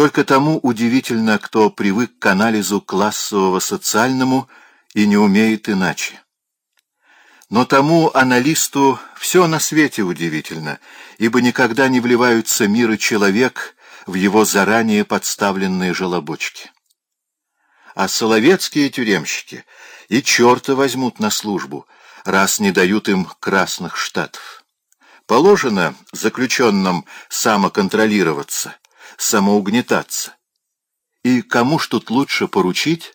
Только тому удивительно, кто привык к анализу классового социальному и не умеет иначе. Но тому аналисту все на свете удивительно, ибо никогда не вливаются мир и человек в его заранее подставленные желобочки. А соловецкие тюремщики и черта возьмут на службу, раз не дают им красных штатов. Положено заключенным самоконтролироваться, самоугнетаться. И кому ж тут лучше поручить?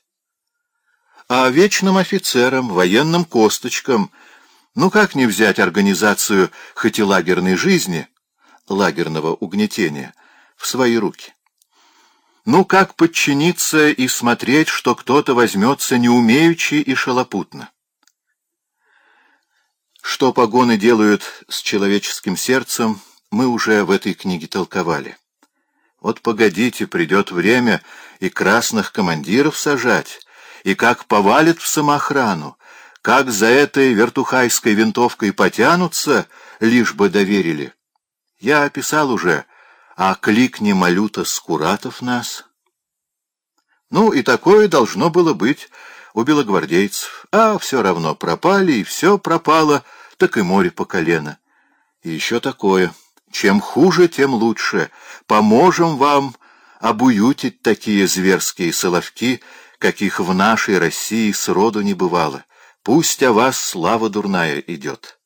А вечным офицерам, военным косточкам, ну как не взять организацию хоть и лагерной жизни, лагерного угнетения, в свои руки? Ну как подчиниться и смотреть, что кто-то возьмется неумеючи и шалопутно? Что погоны делают с человеческим сердцем, мы уже в этой книге толковали. Вот погодите, придет время и красных командиров сажать, и как повалит в самоохрану, как за этой вертухайской винтовкой потянутся, лишь бы доверили. Я описал уже, а кликни малюта Скуратов нас. Ну, и такое должно было быть у белогвардейцев. А все равно пропали, и все пропало, так и море по колено. И еще такое — чем хуже, тем лучше. Поможем вам обуютить такие зверские соловки, каких в нашей России сроду не бывало. Пусть о вас слава дурная идет.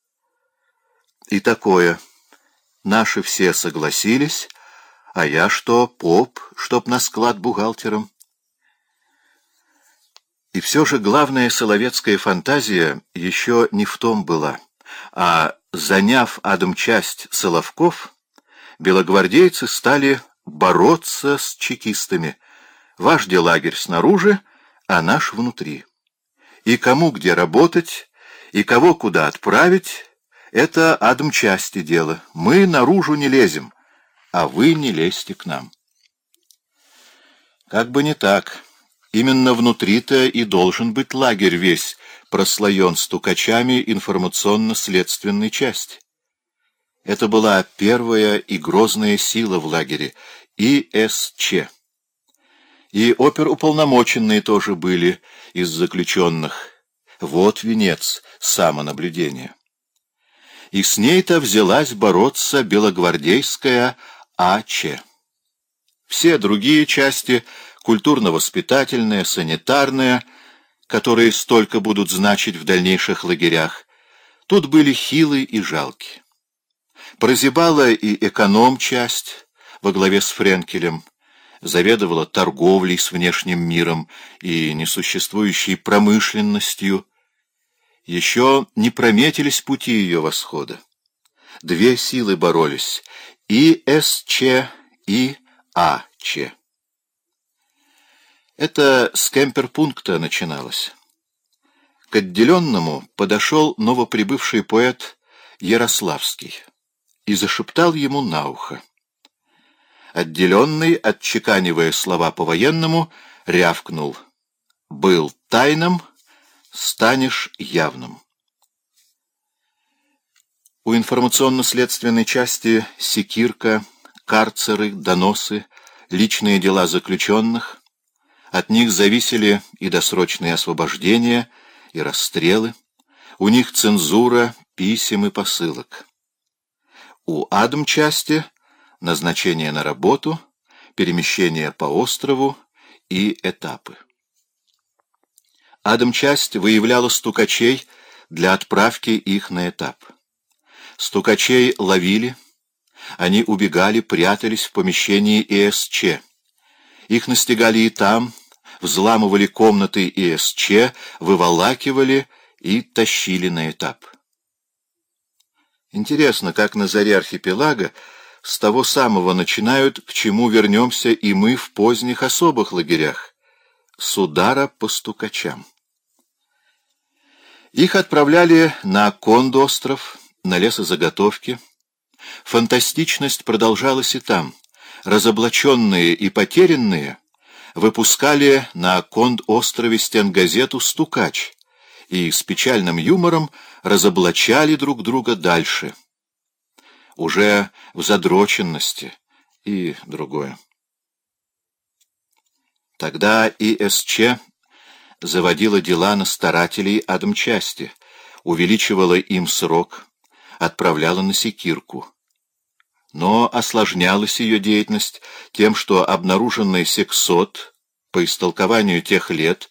И такое. Наши все согласились, а я что, поп, чтоб на склад бухгалтером? И все же главная соловецкая фантазия еще не в том была, а Заняв часть Соловков, белогвардейцы стали бороться с чекистами. Ваш лагерь снаружи, а наш внутри. И кому где работать, и кого куда отправить — это части дело. Мы наружу не лезем, а вы не лезьте к нам. Как бы не так. Именно внутри-то и должен быть лагерь весь, прослоен стукачами информационно-следственной части. Это была первая и грозная сила в лагере — ИСЧ. И оперуполномоченные тоже были из заключенных. Вот венец самонаблюдения. И с ней-то взялась бороться белогвардейская АЧ. Все другие части — культурно-воспитательная, санитарная — которые столько будут значить в дальнейших лагерях, тут были хилые и жалкие. Прозябала и эконом-часть во главе с Френкелем, заведовала торговлей с внешним миром и несуществующей промышленностью. Еще не прометились пути ее восхода. Две силы боролись — и СЧ, и АЧ. Это с кемперпункта начиналось. К отделенному подошел новоприбывший поэт Ярославский и зашептал ему на ухо. Отделенный, отчеканивая слова по-военному, рявкнул. «Был тайным, станешь явным». У информационно-следственной части секирка, карцеры, доносы, личные дела заключенных от них зависели и досрочные освобождения, и расстрелы. У них цензура писем и посылок. У Адм-части назначение на работу, перемещение по острову и этапы. Адм-часть выявляла стукачей для отправки их на этап. Стукачей ловили, они убегали, прятались в помещении ИСЧ. Их настигали и там, взламывали комнаты ИСЧ, выволакивали и тащили на этап. Интересно, как на заре архипелага с того самого начинают, к чему вернемся и мы в поздних особых лагерях, с удара по стукачам. Их отправляли на Конд-остров, на лесозаготовки. Фантастичность продолжалась и там. Разоблаченные и потерянные выпускали на Конд-острове стенгазету «Стукач» и с печальным юмором разоблачали друг друга дальше. Уже в задроченности и другое. Тогда ИСЧ заводила дела на старателей Адмчасти, увеличивала им срок, отправляла на секирку. Но осложнялась ее деятельность тем, что обнаруженный сексот, по истолкованию тех лет,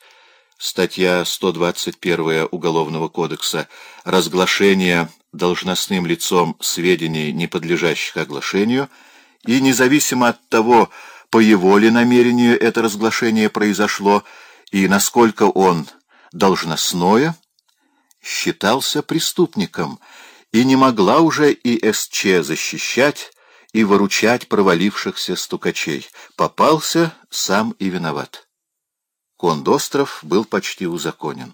статья 121 Уголовного кодекса, разглашение должностным лицом сведений, не подлежащих оглашению, и независимо от того, по его ли намерению это разглашение произошло и насколько он должностное, считался преступником, и не могла уже ИСЧ защищать и выручать провалившихся стукачей. Попался сам и виноват. Кондостров был почти узаконен.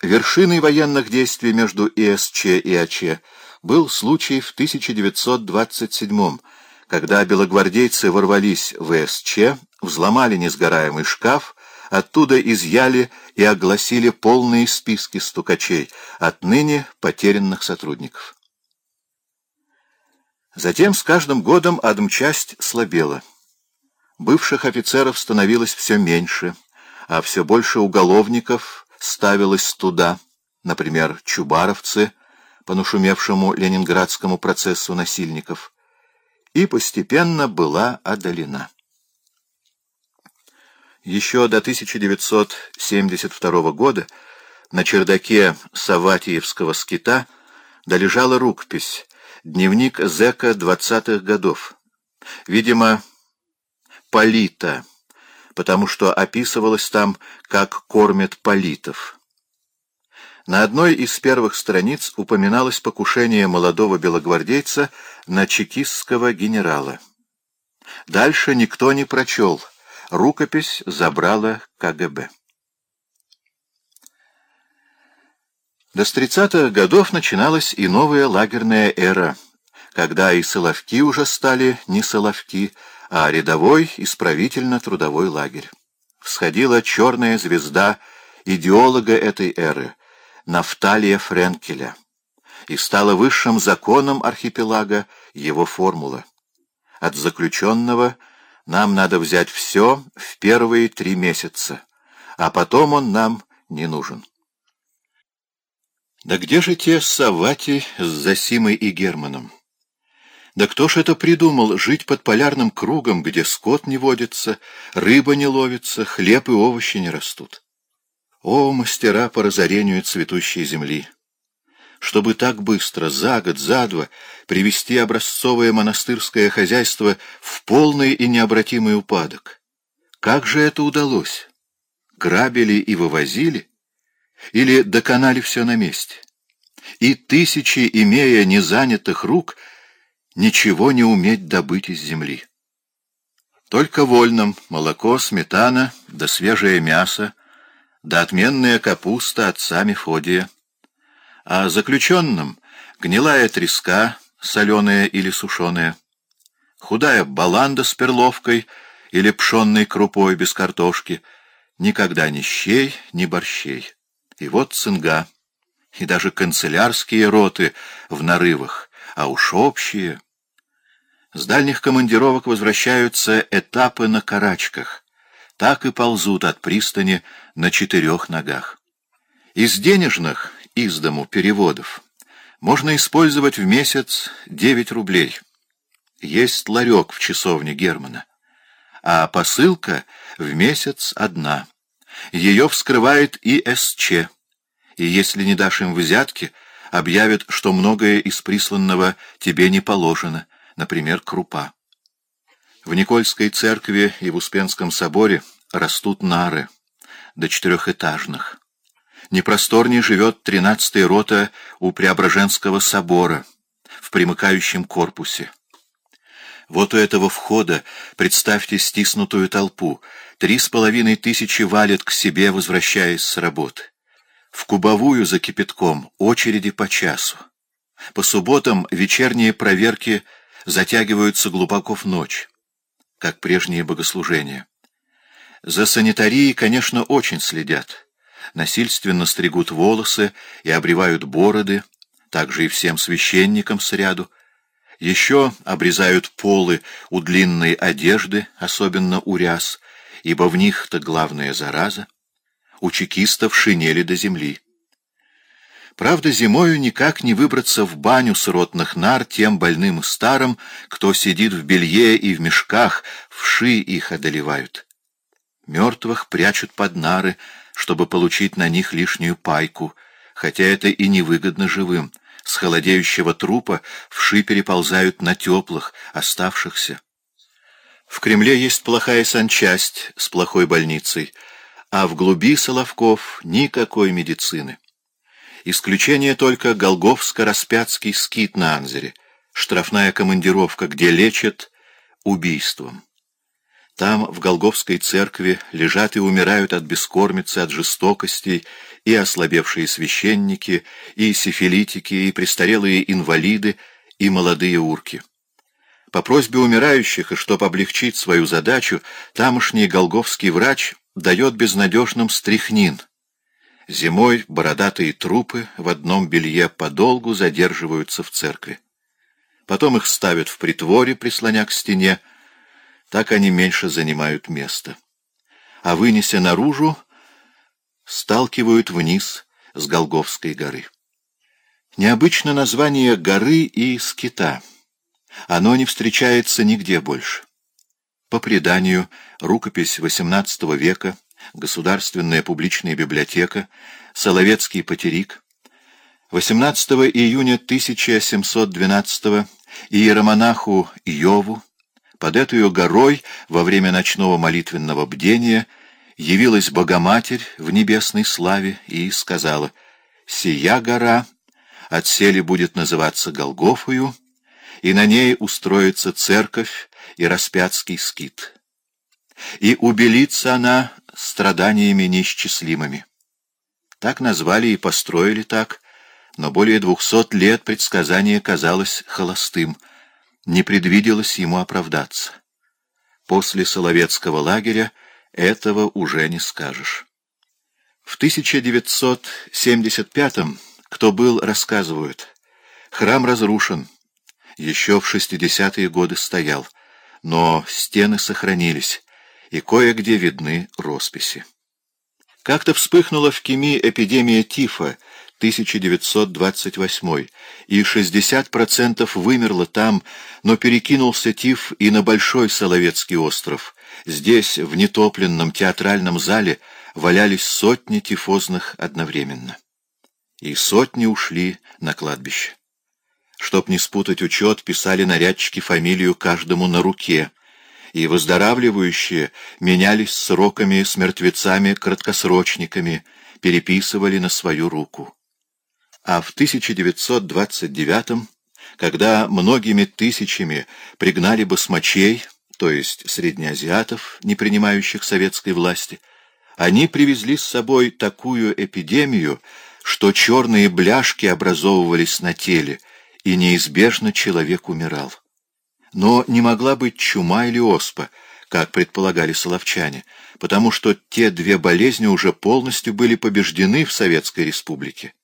Вершиной военных действий между ИСЧ и АЧ был случай в 1927 когда белогвардейцы ворвались в СЧ, взломали несгораемый шкаф, оттуда изъяли и огласили полные списки стукачей, отныне потерянных сотрудников. Затем с каждым годом адмчасть слабела. Бывших офицеров становилось все меньше, а все больше уголовников ставилось туда, например, чубаровцы, по нашумевшему ленинградскому процессу насильников, и постепенно была одолена. Еще до 1972 года на чердаке Саватиевского скита долежала рукопись «Дневник зэка двадцатых годов». Видимо, полита, потому что описывалось там, как кормят политов. На одной из первых страниц упоминалось покушение молодого белогвардейца на чекистского генерала. Дальше никто не прочел. Рукопись забрала КГБ. До 30-х годов начиналась и новая лагерная эра, когда и соловки уже стали не соловки, а рядовой исправительно-трудовой лагерь. Всходила черная звезда идеолога этой эры — Нафталия Френкеля, и стала высшим законом архипелага его формула. От заключенного нам надо взять все в первые три месяца, а потом он нам не нужен. Да где же те Савати с Засимой и Германом? Да кто ж это придумал, жить под полярным кругом, где скот не водится, рыба не ловится, хлеб и овощи не растут? О, мастера по разорению цветущей земли! Чтобы так быстро, за год, за два, привести образцовое монастырское хозяйство в полный и необратимый упадок. Как же это удалось? Грабили и вывозили? Или доконали все на месте? И тысячи, имея незанятых рук, ничего не уметь добыть из земли. Только вольным молоко, сметана да свежее мясо да отменная капуста отца Мефодия. А заключенным гнилая треска, соленая или сушеная, худая баланда с перловкой или пшенной крупой без картошки, никогда ни щей, ни борщей. И вот цинга, и даже канцелярские роты в нарывах, а уж общие. С дальних командировок возвращаются этапы на карачках, так и ползут от пристани на четырех ногах. Из денежных, из дому переводов, можно использовать в месяц 9 рублей. Есть ларек в часовне Германа. А посылка в месяц одна. Ее вскрывает ИСЧ. И если не дашь им взятки, объявят, что многое из присланного тебе не положено, например, крупа. В Никольской церкви и в Успенском соборе растут нары, до четырехэтажных. Непросторней живет тринадцатая рота у Преображенского собора, в примыкающем корпусе. Вот у этого входа, представьте стиснутую толпу, три с половиной тысячи валят к себе, возвращаясь с работы. В кубовую за кипятком очереди по часу. По субботам вечерние проверки затягиваются глубоко в ночь, как прежние богослужения. За санитарией, конечно, очень следят. Насильственно стригут волосы и обревают бороды, также и всем священникам сряду. Еще обрезают полы у длинной одежды, особенно у ряс, ибо в них-то главная зараза. У чекистов шинели до земли. Правда, зимою никак не выбраться в баню сиротных нар тем больным и старым, кто сидит в белье и в мешках, вши их одолевают. Мертвых прячут под нары, чтобы получить на них лишнюю пайку, хотя это и невыгодно живым. С холодеющего трупа вши переползают на теплых, оставшихся. В Кремле есть плохая санчасть с плохой больницей, а в глуби Соловков никакой медицины. Исключение только Голговско-Распятский скит на Анзере, штрафная командировка, где лечат убийством. Там, в Голговской церкви, лежат и умирают от бескормицы, от жестокостей, и ослабевшие священники, и сифилитики, и престарелые инвалиды, и молодые урки. По просьбе умирающих, и чтоб облегчить свою задачу, тамошний голговский врач дает безнадежным стряхнин — Зимой бородатые трупы в одном белье подолгу задерживаются в церкви. Потом их ставят в притворе, прислоня к стене. Так они меньше занимают место. А вынеся наружу, сталкивают вниз с Голговской горы. Необычно название горы и скита. Оно не встречается нигде больше. По преданию, рукопись XVIII века Государственная публичная библиотека, Соловецкий потерик, 18 июня 1712 иеромонаху Йову под этой горой во время ночного молитвенного бдения явилась Богоматерь в небесной славе и сказала «Сия гора отселе будет называться Голгофою, и на ней устроится церковь и распятский скит. И убелится она страданиями неисчислимыми. Так назвали и построили так, но более двухсот лет предсказание казалось холостым, не предвиделось ему оправдаться. После Соловецкого лагеря этого уже не скажешь. В 1975-м, кто был, рассказывают, храм разрушен, еще в 60-е годы стоял, но стены сохранились, и кое-где видны росписи. Как-то вспыхнула в Кеми эпидемия тифа 1928 и 60% вымерло там, но перекинулся тиф и на Большой Соловецкий остров. Здесь, в нетопленном театральном зале, валялись сотни тифозных одновременно. И сотни ушли на кладбище. Чтоб не спутать учет, писали нарядчики фамилию каждому на руке — и выздоравливающие менялись сроками с мертвецами-краткосрочниками, переписывали на свою руку. А в 1929 когда многими тысячами пригнали басмачей, то есть среднеазиатов, не принимающих советской власти, они привезли с собой такую эпидемию, что черные бляшки образовывались на теле, и неизбежно человек умирал. Но не могла быть чума или оспа, как предполагали соловчане, потому что те две болезни уже полностью были побеждены в Советской Республике,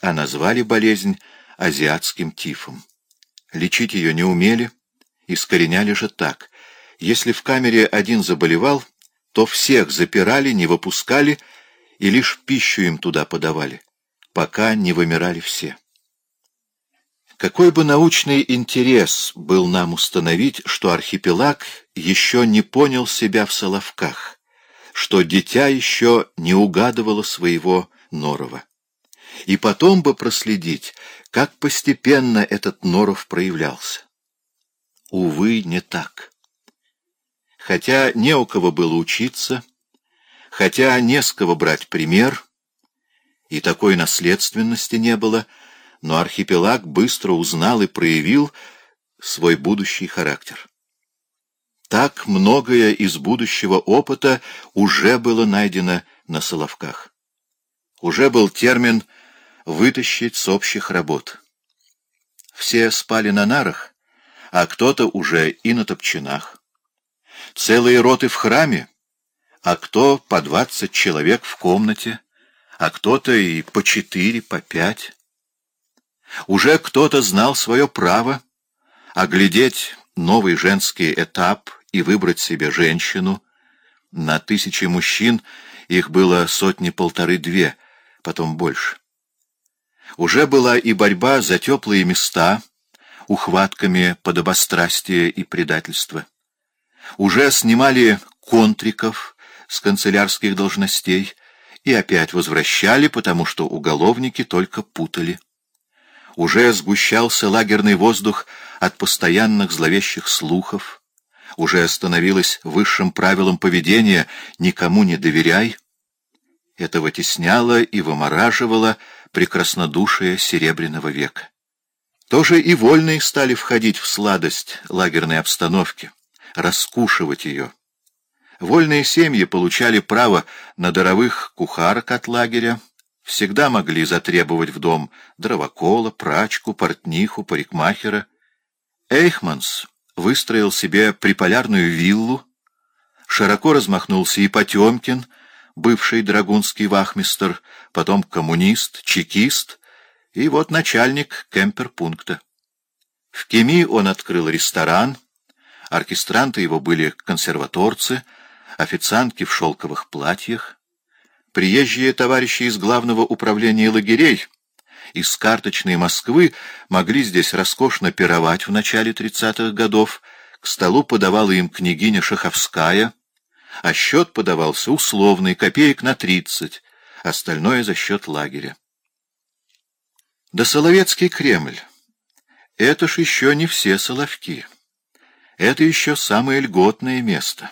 а назвали болезнь азиатским тифом. Лечить ее не умели, искореняли же так. Если в камере один заболевал, то всех запирали, не выпускали и лишь пищу им туда подавали, пока не вымирали все. Какой бы научный интерес был нам установить, что архипелаг еще не понял себя в Соловках, что дитя еще не угадывало своего Норова. И потом бы проследить, как постепенно этот Норов проявлялся. Увы, не так. Хотя не у кого было учиться, хотя не с кого брать пример, и такой наследственности не было — но архипелаг быстро узнал и проявил свой будущий характер. Так многое из будущего опыта уже было найдено на Соловках. Уже был термин «вытащить с общих работ». Все спали на нарах, а кто-то уже и на топчинах. Целые роты в храме, а кто по двадцать человек в комнате, а кто-то и по четыре, по пять. Уже кто-то знал свое право, оглядеть новый женский этап и выбрать себе женщину. На тысячи мужчин их было сотни-полторы-две, потом больше. Уже была и борьба за теплые места, ухватками подобострастия и предательства. Уже снимали контриков с канцелярских должностей и опять возвращали, потому что уголовники только путали. Уже сгущался лагерный воздух от постоянных зловещих слухов, уже становилось высшим правилом поведения «никому не доверяй». Это вытесняло и вымораживало прекраснодушие Серебряного века. Тоже и вольные стали входить в сладость лагерной обстановки, раскушивать ее. Вольные семьи получали право на даровых кухарок от лагеря, всегда могли затребовать в дом дровокола, прачку, портниху, парикмахера. Эйхманс выстроил себе приполярную виллу, широко размахнулся и Потемкин, бывший драгунский вахмистр, потом коммунист, чекист и вот начальник кемперпункта. В Кеми он открыл ресторан, оркестранты его были консерваторцы, официантки в шелковых платьях, приезжие товарищи из главного управления лагерей, из карточной Москвы могли здесь роскошно пировать в начале тридцатых годов, к столу подавала им княгиня Шаховская, а счет подавался условный, копеек на тридцать, остальное за счет лагеря. Да Соловецкий Кремль. Это ж еще не все соловки. Это еще самое льготное место.